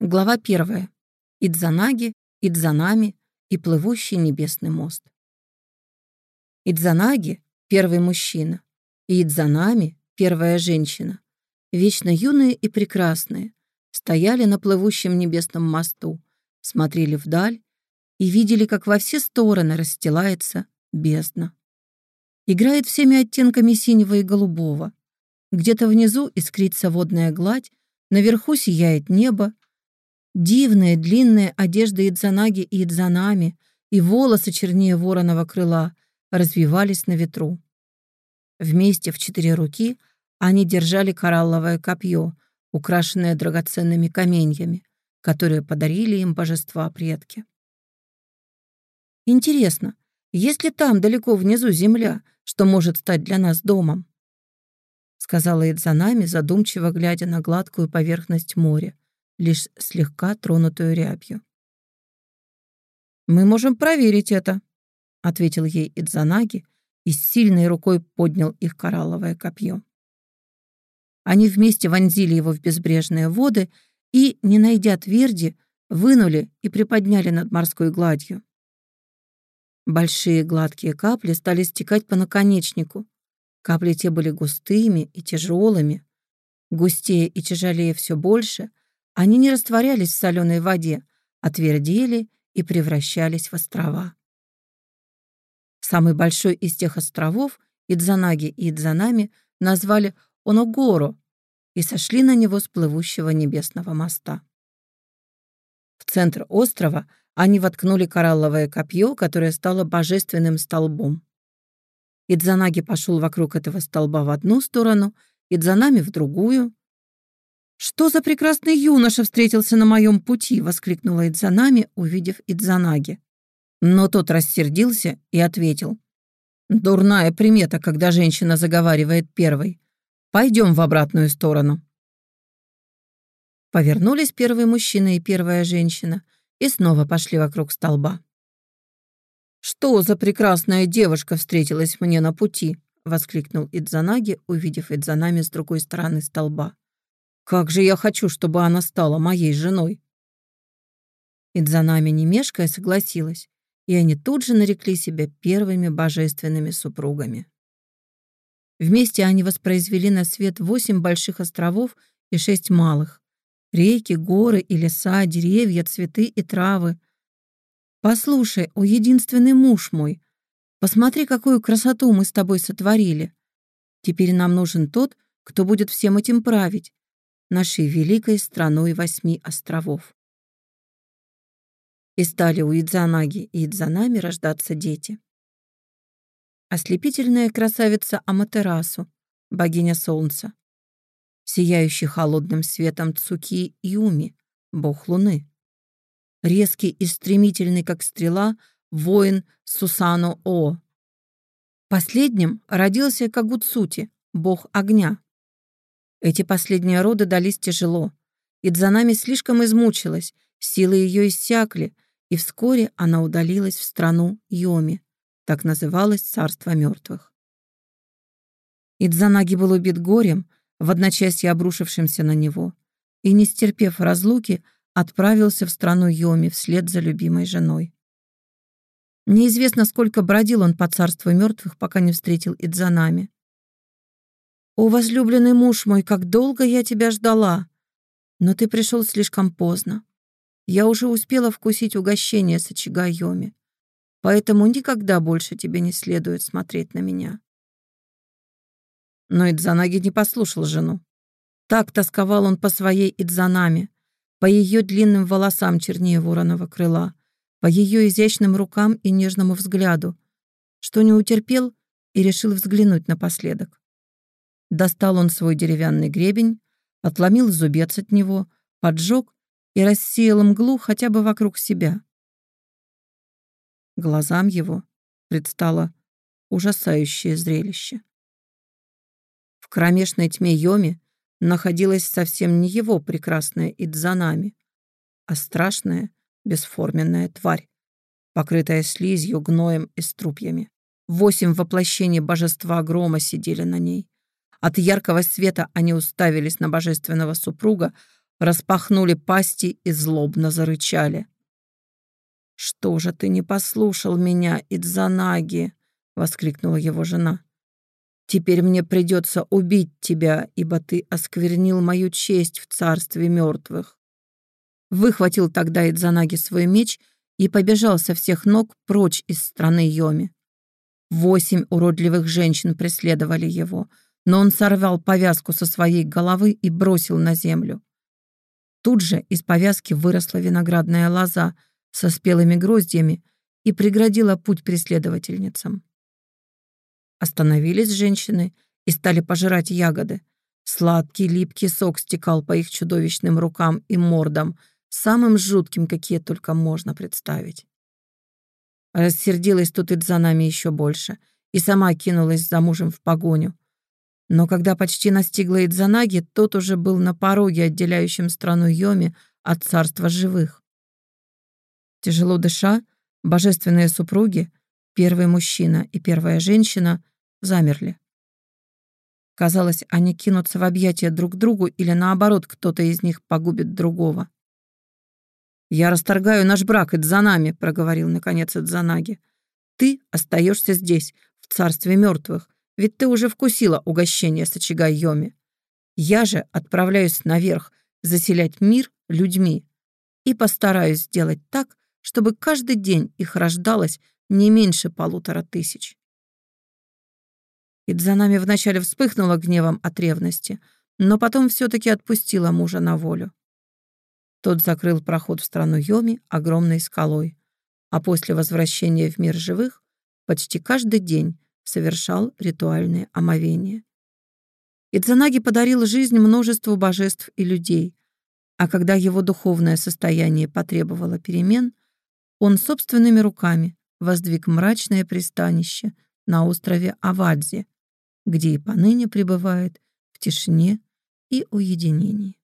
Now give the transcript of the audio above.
Глава первая. Идзанаги, Идзанами и плывущий небесный мост. Идзанаги — первый мужчина, и Идзанами — первая женщина, вечно юные и прекрасные, стояли на плывущем небесном мосту, смотрели вдаль и видели, как во все стороны расстилается бездна. Играет всеми оттенками синего и голубого. Где-то внизу искрится водная гладь, наверху сияет небо, Дивные длинные одежды Идзанаги и Идзанами и волосы чернее вороного крыла развивались на ветру. Вместе в четыре руки они держали коралловое копье, украшенное драгоценными каменьями, которые подарили им божества-предки. Интересно, есть ли там далеко внизу земля, что может стать для нас домом? Сказала Идзанами, задумчиво глядя на гладкую поверхность моря, лишь слегка тронутую рябью. «Мы можем проверить это», — ответил ей Идзанаги и сильной рукой поднял их коралловое копье. Они вместе вонзили его в безбрежные воды и, не найдя тверди, вынули и приподняли над морской гладью. Большие гладкие капли стали стекать по наконечнику. Капли те были густыми и тяжелыми. Густее и тяжелее все больше — они не растворялись в соленой воде, а твердели и превращались в острова. Самый большой из тех островов Идзанаги и Идзанами назвали Оногоро и сошли на него с плывущего небесного моста. В центр острова они воткнули коралловое копье, которое стало божественным столбом. Идзанаги пошел вокруг этого столба в одну сторону, Идзанами в другую, «Что за прекрасный юноша встретился на моем пути?» — воскликнула Идзанами, увидев Идзанаги. Но тот рассердился и ответил. «Дурная примета, когда женщина заговаривает первой. Пойдем в обратную сторону». Повернулись первый мужчина и первая женщина и снова пошли вокруг столба. «Что за прекрасная девушка встретилась мне на пути?» — воскликнул Идзанаги, увидев Идзанами с другой стороны столба. Как же я хочу, чтобы она стала моей женой!» Идзанами, не мешкая, согласилась, и они тут же нарекли себя первыми божественными супругами. Вместе они воспроизвели на свет восемь больших островов и шесть малых. Реки, горы и леса, деревья, цветы и травы. «Послушай, о единственный муж мой, посмотри, какую красоту мы с тобой сотворили. Теперь нам нужен тот, кто будет всем этим править, нашей великой страной восьми островов. И стали у Идзанаги и Идзанами рождаться дети. Ослепительная красавица Аматерасу, богиня солнца, сияющий холодным светом Цуки Юми, бог луны, резкий и стремительный, как стрела, воин Сусано О. Последним родился Кагуцути, бог огня, эти последние роды дались тяжело. Идзанами слишком измучилась, силы ее иссякли, и вскоре она удалилась в страну Йоми, так называлось царство мертвых. Идзанаги был убит горем, в одночасье обрушившимся на него, и, не стерпев разлуки, отправился в страну Йоми вслед за любимой женой. Неизвестно, сколько бродил он по царству мертвых, пока не встретил Идзанами. «О, возлюбленный муж мой, как долго я тебя ждала! Но ты пришел слишком поздно. Я уже успела вкусить угощение с очага Йоми, поэтому никогда больше тебе не следует смотреть на меня». Но Идзанаги не послушал жену. Так тосковал он по своей Идзанаме, по ее длинным волосам чернее вороного крыла, по ее изящным рукам и нежному взгляду, что не утерпел и решил взглянуть напоследок. Достал он свой деревянный гребень, отломил зубец от него, поджег и рассеял мглу хотя бы вокруг себя. Глазам его предстало ужасающее зрелище. В кромешной тьме Йоми находилась совсем не его прекрасная Идзанами, а страшная бесформенная тварь, покрытая слизью, гноем и струпьями. Восемь воплощений божества грома сидели на ней. От яркого света они уставились на божественного супруга, распахнули пасти и злобно зарычали. «Что же ты не послушал меня, Идзанаги?» — воскликнула его жена. «Теперь мне придется убить тебя, ибо ты осквернил мою честь в царстве мертвых». Выхватил тогда Идзанаги свой меч и побежал со всех ног прочь из страны Йоми. Восемь уродливых женщин преследовали его, но он сорвал повязку со своей головы и бросил на землю. Тут же из повязки выросла виноградная лоза со спелыми гроздьями и преградила путь преследовательницам. Остановились женщины и стали пожирать ягоды. Сладкий липкий сок стекал по их чудовищным рукам и мордам, самым жутким, какие только можно представить. Рассердилась тут и за нами еще больше и сама кинулась за мужем в погоню. Но когда почти настигла Идзанаги, тот уже был на пороге, отделяющем страну Йоми от царства живых. Тяжело дыша, божественные супруги, первый мужчина и первая женщина, замерли. Казалось, они кинутся в объятия друг другу или наоборот, кто-то из них погубит другого. «Я расторгаю наш брак, это за нами», — проговорил наконец Эдзанаги. «Ты остаешься здесь, в царстве мертвых, ведь ты уже вкусила угощение с очага Йоми. Я же отправляюсь наверх заселять мир людьми и постараюсь сделать так, чтобы каждый день их рождалось не меньше полутора тысяч. Идзанами вначале вспыхнула гневом от ревности, но потом все-таки отпустила мужа на волю. Тот закрыл проход в страну Йоми огромной скалой, а после возвращения в мир живых почти каждый день совершал ритуальные омовения. Идзанаги подарил жизнь множеству божеств и людей, а когда его духовное состояние потребовало перемен, он собственными руками воздвиг мрачное пристанище на острове Авадзе, где и поныне пребывает в тишине и уединении.